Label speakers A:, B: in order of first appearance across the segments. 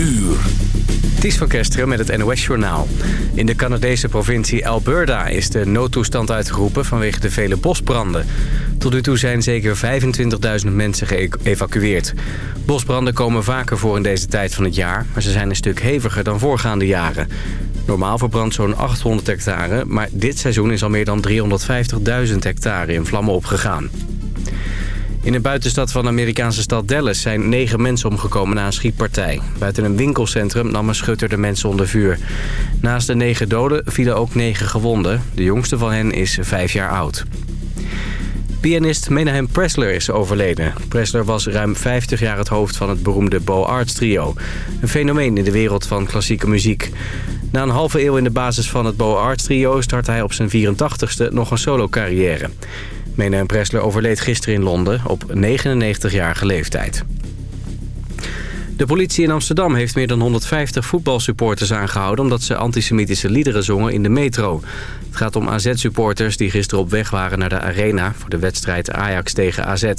A: uur.
B: Ties van Kesteren met het NOS-journaal. In de Canadese provincie Alberta is de noodtoestand uitgeroepen vanwege de vele bosbranden. Tot nu toe zijn zeker 25.000 mensen geëvacueerd. Bosbranden komen vaker voor in deze tijd van het jaar... maar ze zijn een stuk heviger dan voorgaande jaren. Normaal verbrandt zo'n 800 hectare... maar dit seizoen is al meer dan 350.000 hectare in vlammen opgegaan. In de buitenstad van de Amerikaanse stad Dallas zijn negen mensen omgekomen na een schietpartij. Buiten een winkelcentrum nam een schutter de mensen onder vuur. Naast de negen doden vielen ook negen gewonden. De jongste van hen is vijf jaar oud. Pianist Menahem Pressler is overleden. Pressler was ruim 50 jaar het hoofd van het beroemde Bo Arts trio. Een fenomeen in de wereld van klassieke muziek. Na een halve eeuw in de basis van het Bo Arts trio... startte hij op zijn 84ste nog een Menahem Pressler overleed gisteren in Londen op 99-jarige leeftijd. De politie in Amsterdam heeft meer dan 150 voetbalsupporters aangehouden... omdat ze antisemitische liederen zongen in de metro. Het gaat om AZ-supporters die gisteren op weg waren naar de Arena... voor de wedstrijd Ajax tegen AZ.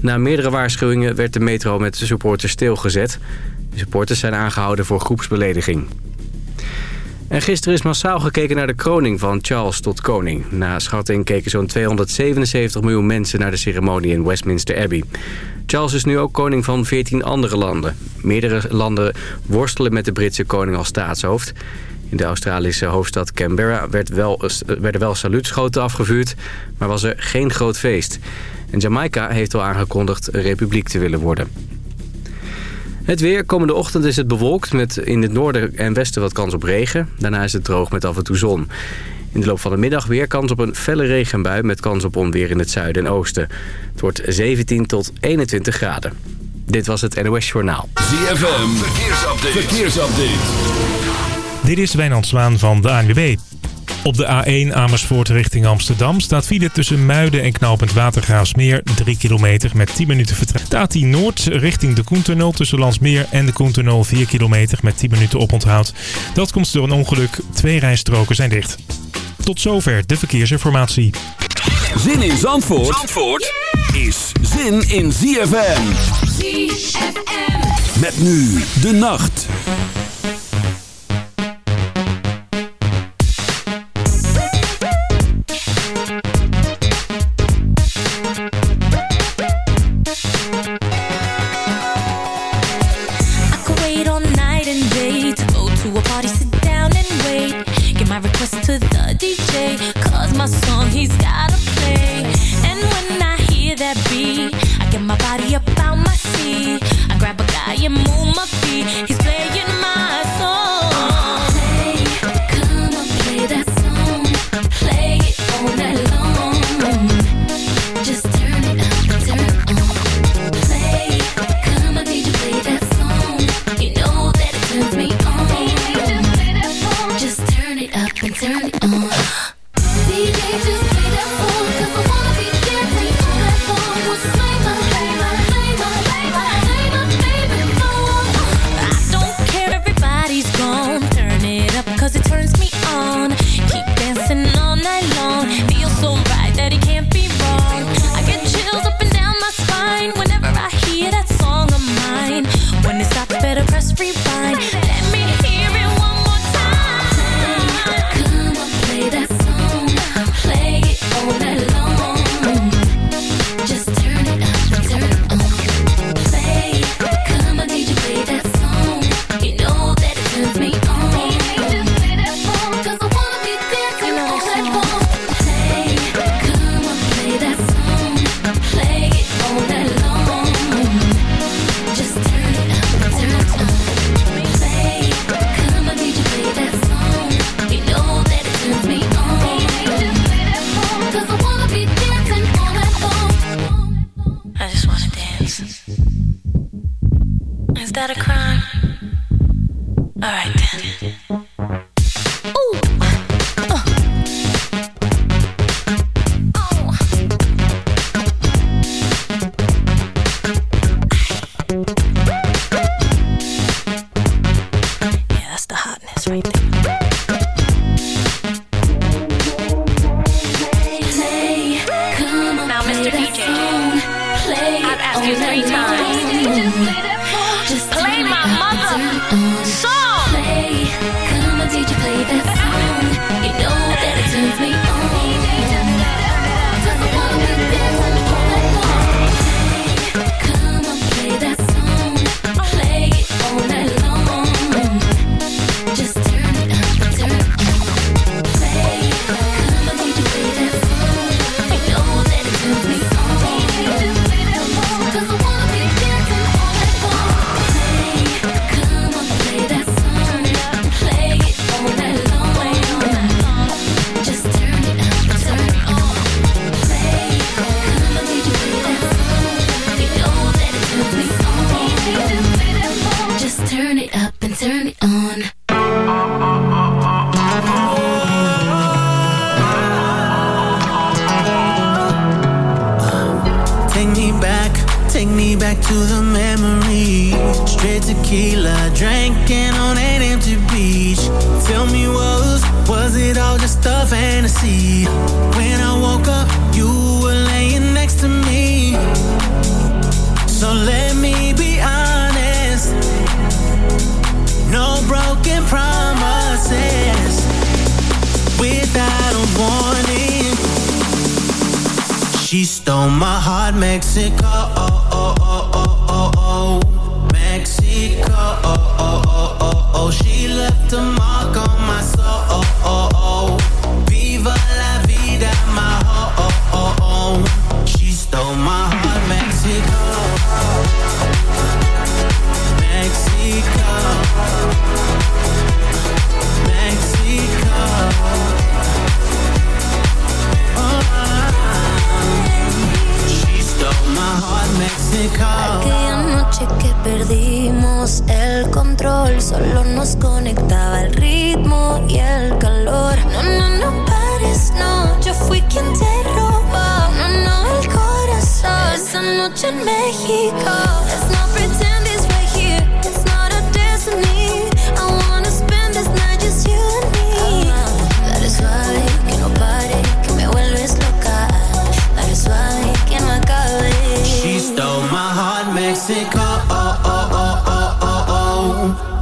B: Na meerdere waarschuwingen werd de metro met de supporters stilgezet. De supporters zijn aangehouden voor groepsbelediging. En gisteren is massaal gekeken naar de kroning van Charles tot koning. Na schatting keken zo'n 277 miljoen mensen naar de ceremonie in Westminster Abbey. Charles is nu ook koning van 14 andere landen. Meerdere landen worstelen met de Britse koning als staatshoofd. In de Australische hoofdstad Canberra werd wel, werden wel saluutschoten afgevuurd, maar was er geen groot feest. En Jamaica heeft al aangekondigd een republiek te willen worden. Het weer. Komende ochtend is het bewolkt met in het noorden en westen wat kans op regen. Daarna is het droog met af en toe zon. In de loop van de middag weer kans op een felle regenbui... met kans op onweer in het zuiden en oosten. Het wordt 17 tot 21 graden. Dit was het NOS Journaal.
A: ZFM. Verkeersupdate. Verkeersupdate.
C: Dit is Wijnand Zwaan van de ANWB. Op de A1 Amersfoort richting Amsterdam staat file tussen Muiden en Knopend Watergraafsmeer 3 kilometer met 10 minuten vertraging. De A10 Noord richting de Koentunnel tussen Landsmeer en de Koentunnel 4 kilometer met 10 minuten oponthoud. Dat komt door een ongeluk. Twee rijstroken zijn dicht. Tot zover de verkeersinformatie.
A: Zin in Zandvoort, Zandvoort is zin in ZFM. ZFM. Met nu de nacht.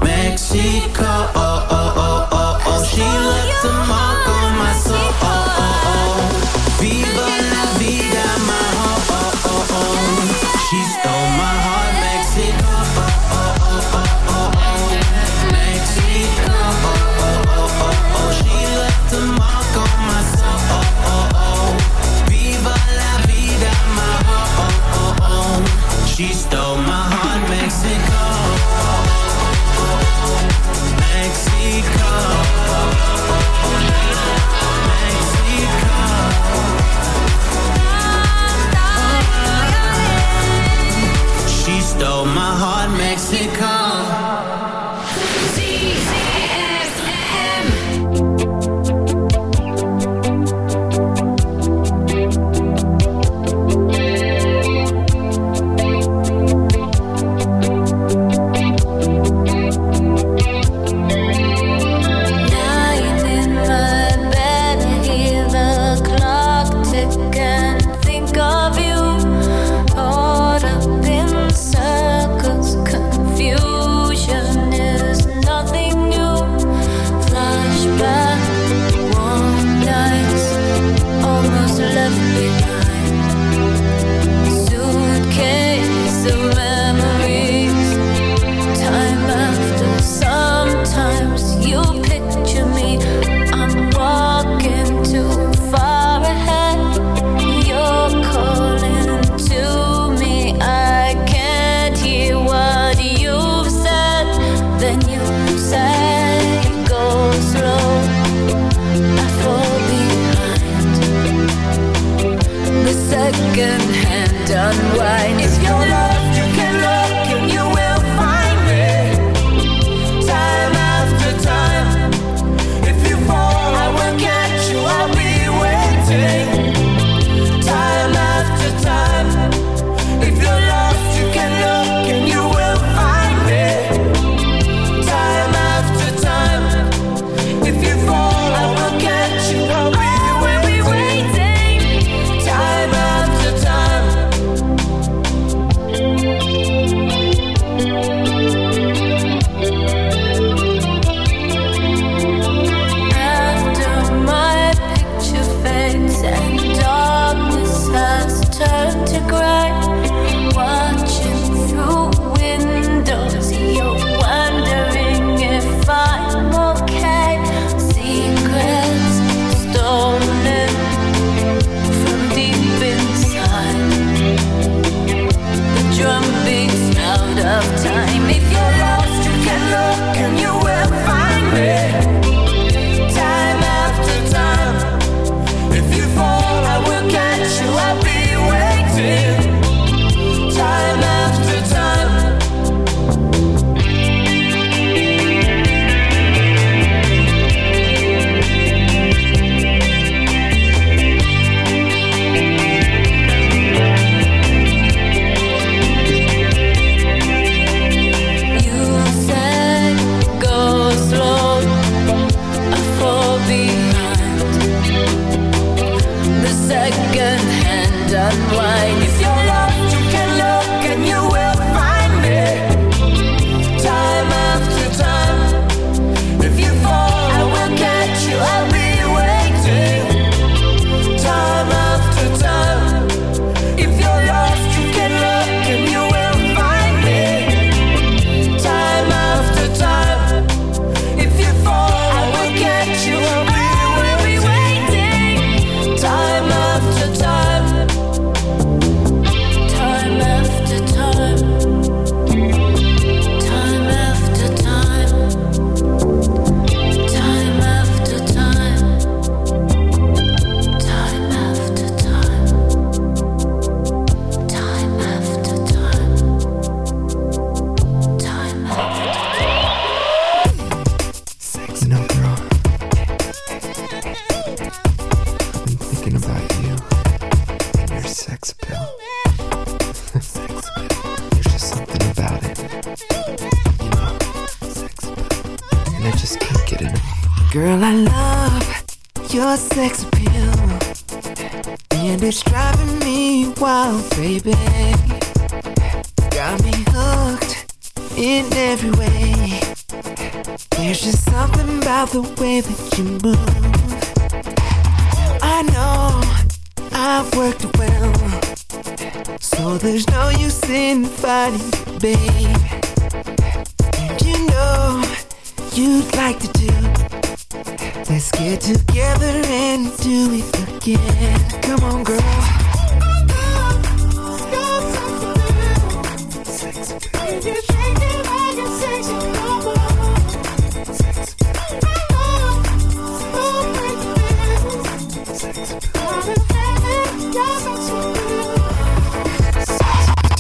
D: Mexico.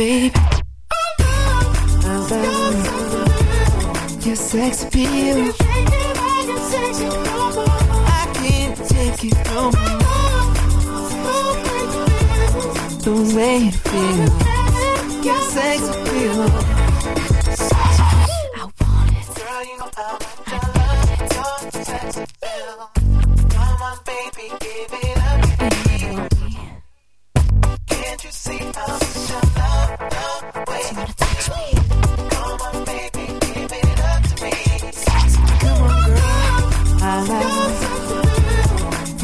E: Baby? I love your sex appeal. I can't take it no more. The way it feels, your sex appeal.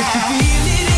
F: If you feel it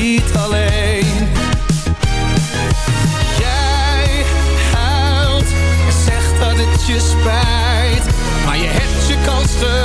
G: niet alleen. Jij huilt en zegt dat het je spijt Maar je hebt je kans te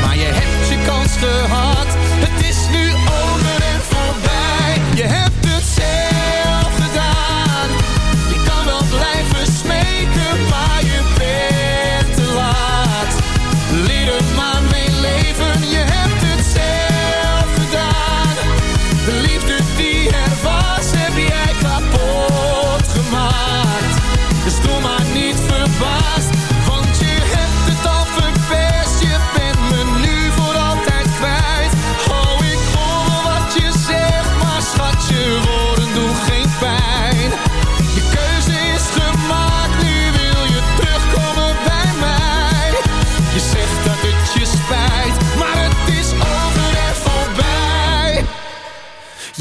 G: maar je hebt je kans te gehad.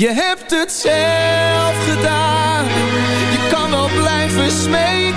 G: Je hebt het zelf gedaan.
H: Je kan wel blijven
I: smeden.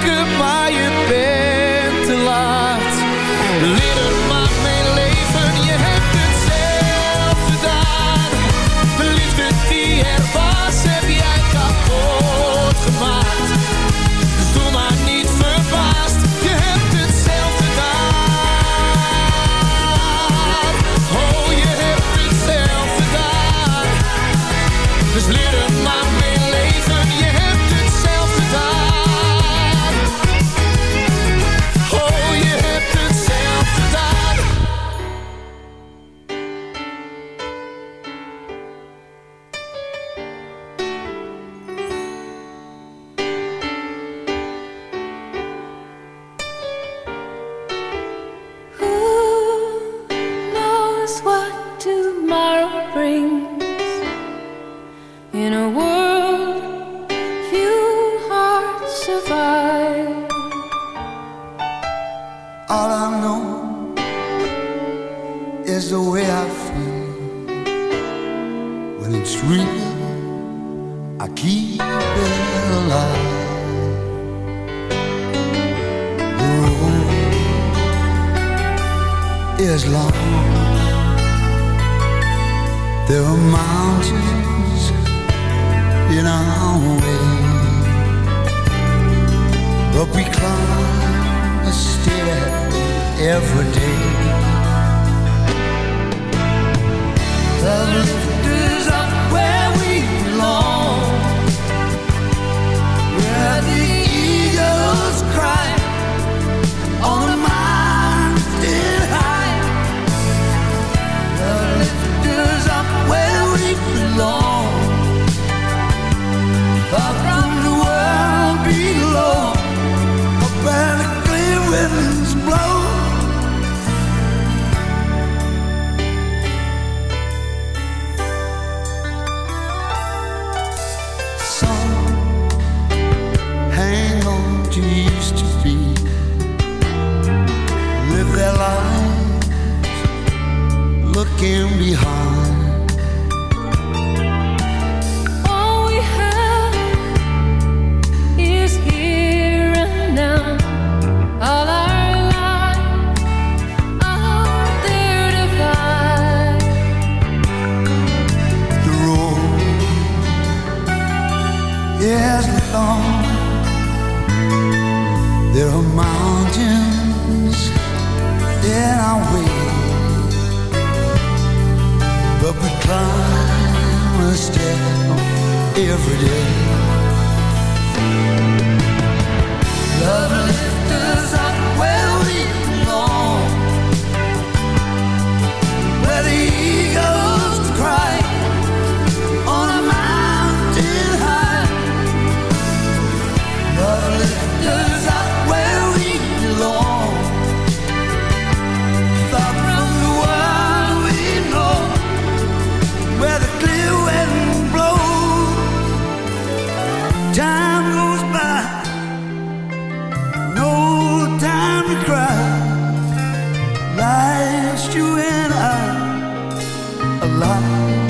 I: Just you and I a
G: lot.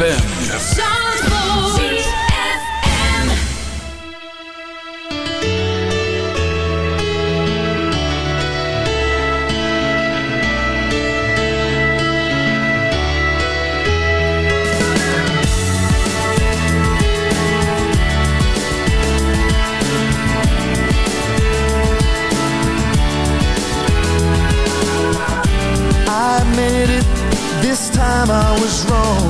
G: ZFM.
J: This time I was wrong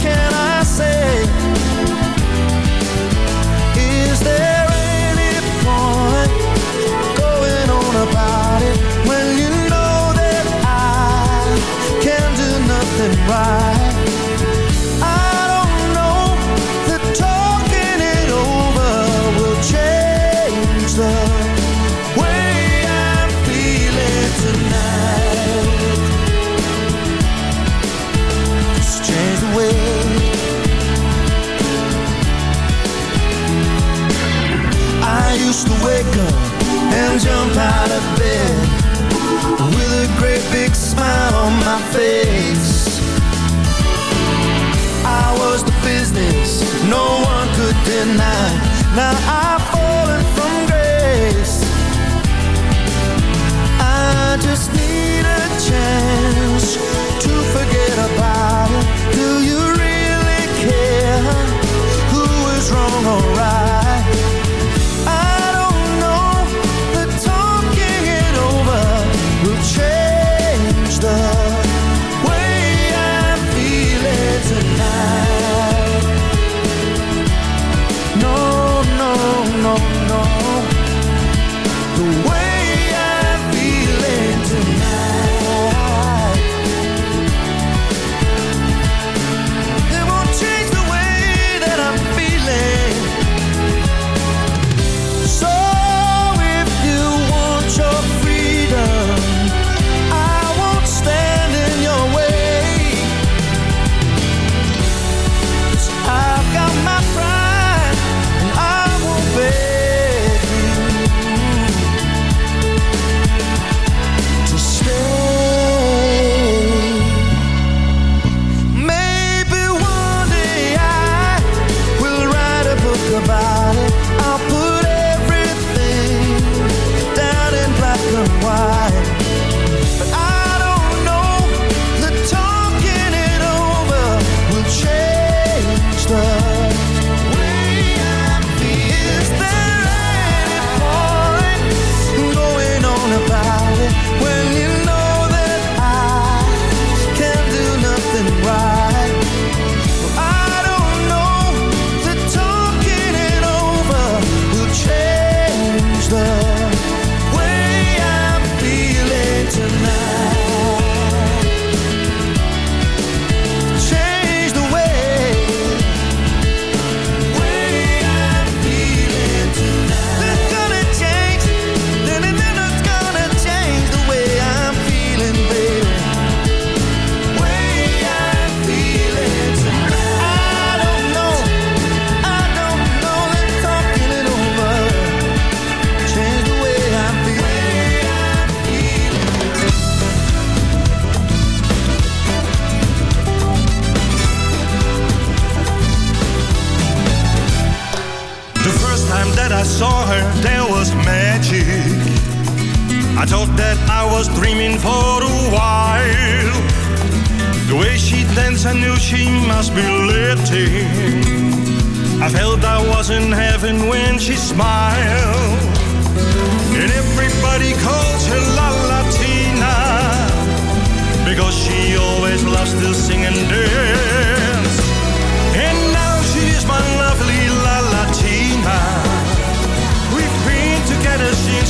J: can I say?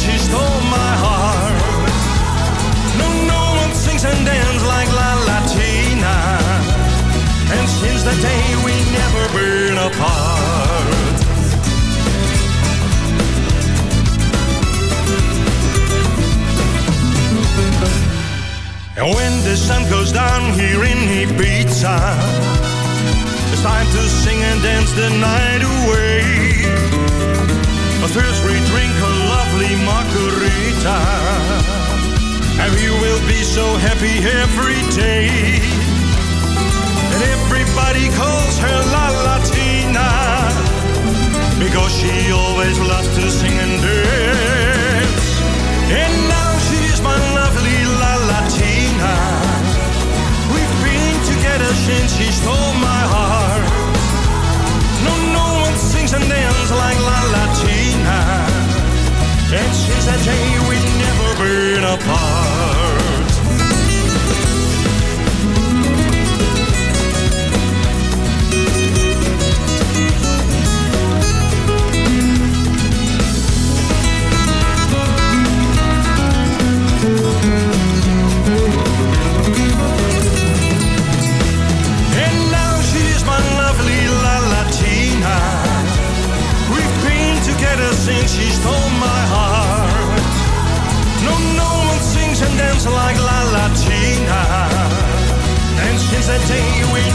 K: she stole my heart. No, no one sings and dances like La Latina. And since that day we've never been apart. And when the sun goes down here in Ibiza, it's time to sing and dance the night away. But first we drink a lovely margarita. And you will be so happy every day. And everybody calls her La Latina. Because she always loves to sing and dance. And now she is my lovely La Latina. We've been together since she stole my heart. that day we'd never been apart.
L: a
M: day we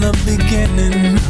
M: the
E: beginning.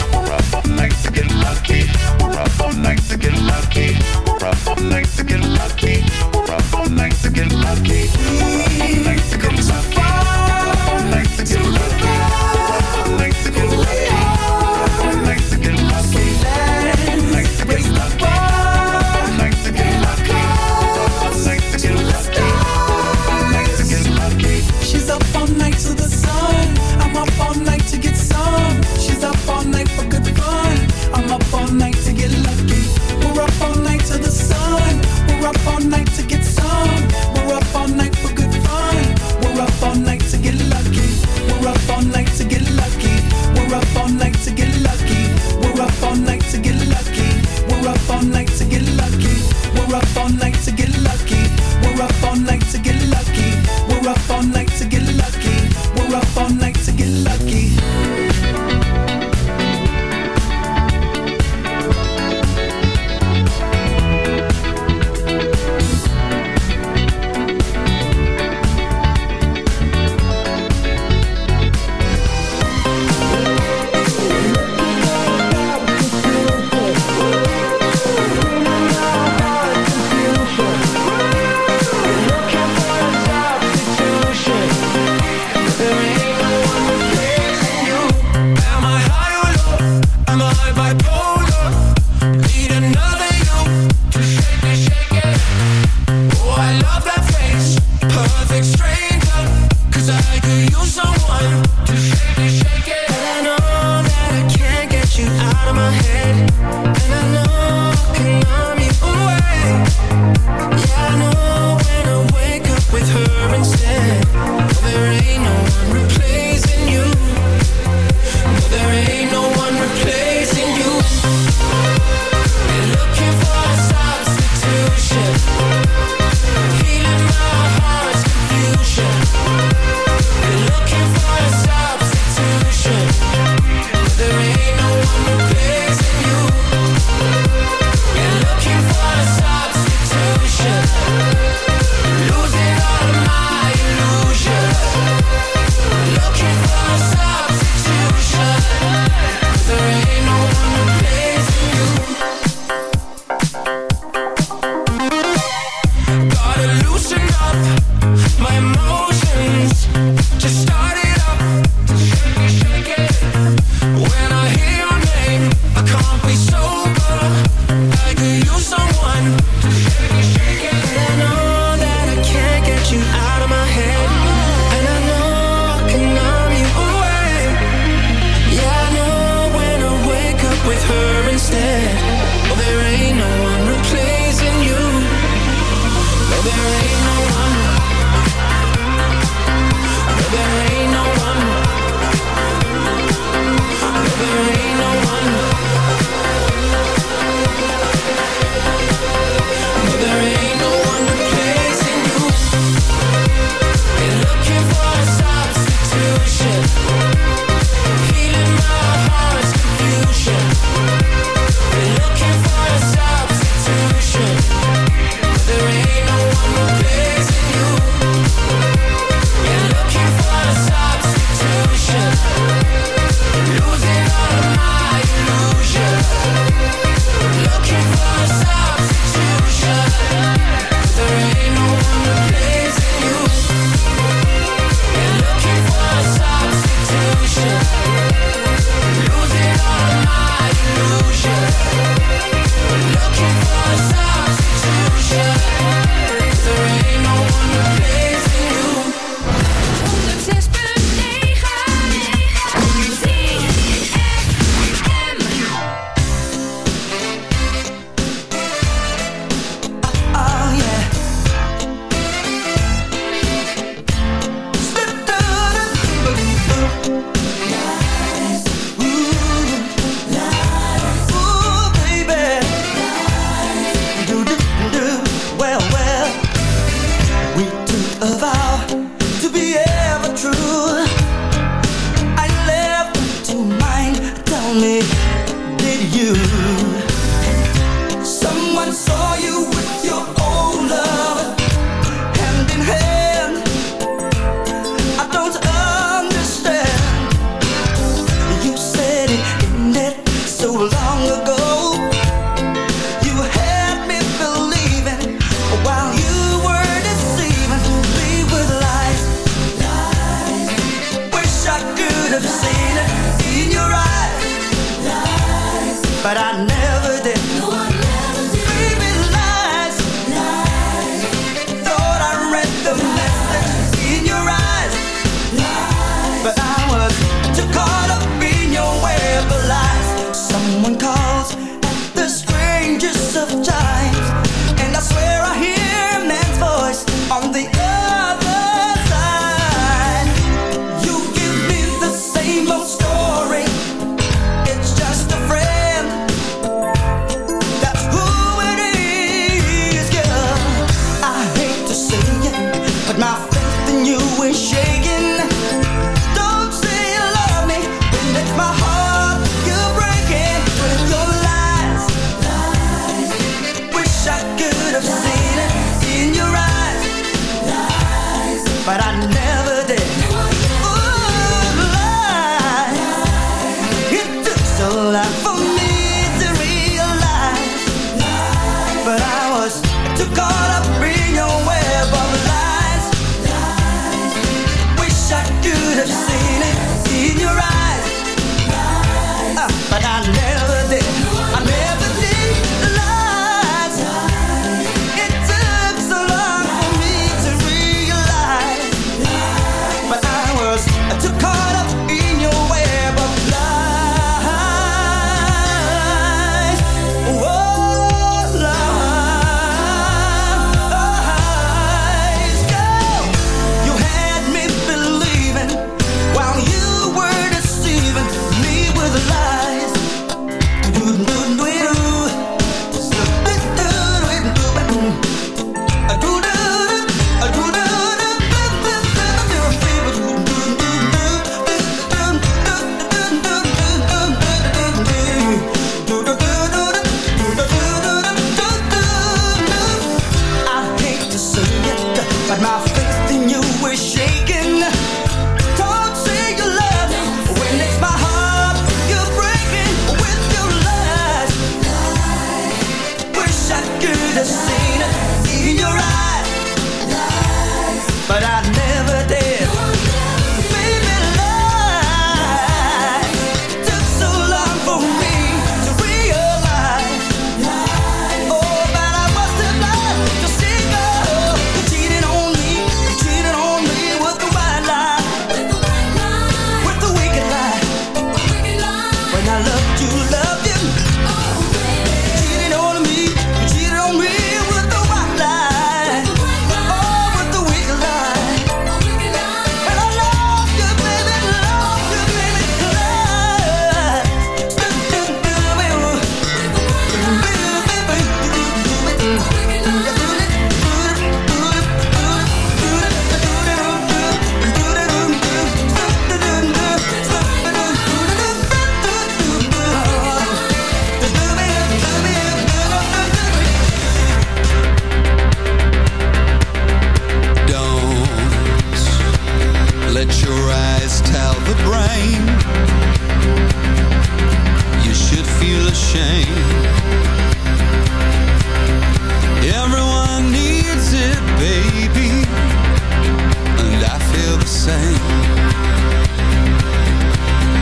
F: but I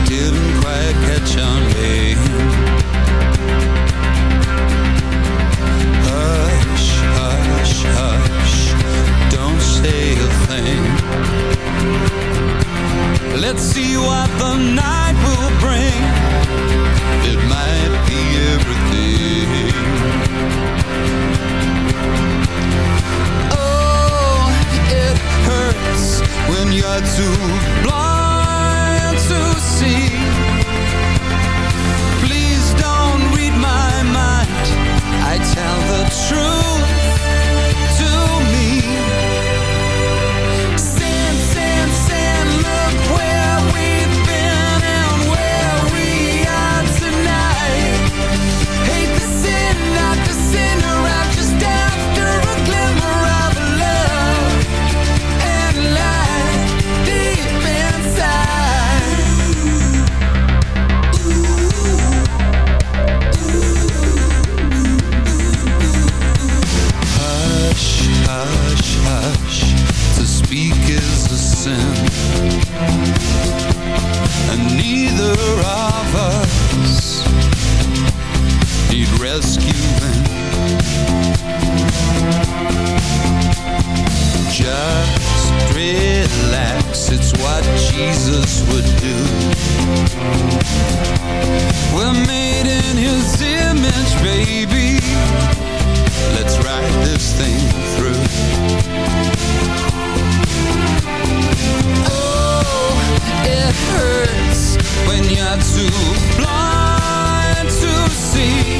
N: Didn't quite catch on. Hush, hush, hush, don't say a thing. Let's see what the night blind to see. what Jesus would do. We're made in his image, baby. Let's ride this thing through. Oh,
O: it hurts when you're
P: too blind
G: to see